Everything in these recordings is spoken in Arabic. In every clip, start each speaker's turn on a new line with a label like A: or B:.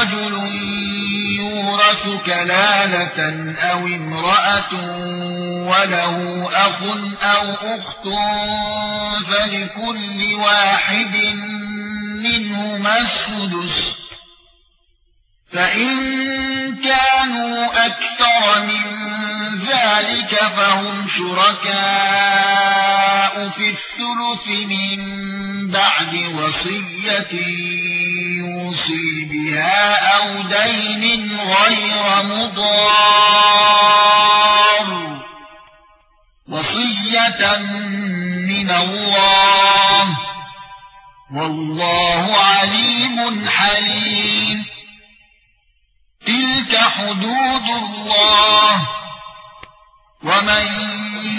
A: رجل يورث كلاله أو امرأة وله أخ أو أخت فلكل واحد منهما السدس. فإن كانوا أكثر من ذلك فهم شركاء في الثلث من بعد وصية يوصي بها أو دين غير مضار. وصية من الله. والله عليم حليم. تلك حدود الله. ومن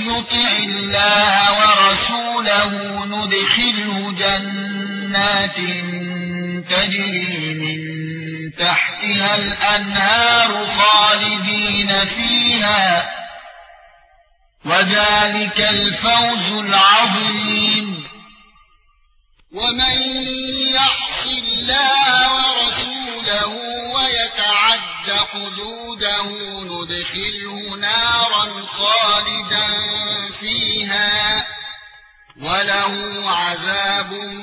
A: يطع الله ورسوله ندخله جنات تجري من تحتها الأنهار خالدين فيها وذلك الفوز العظيم. ومن يعص الله ورسوله ويتعد حدوده ندخله نارا خالدا فيها وله عذاب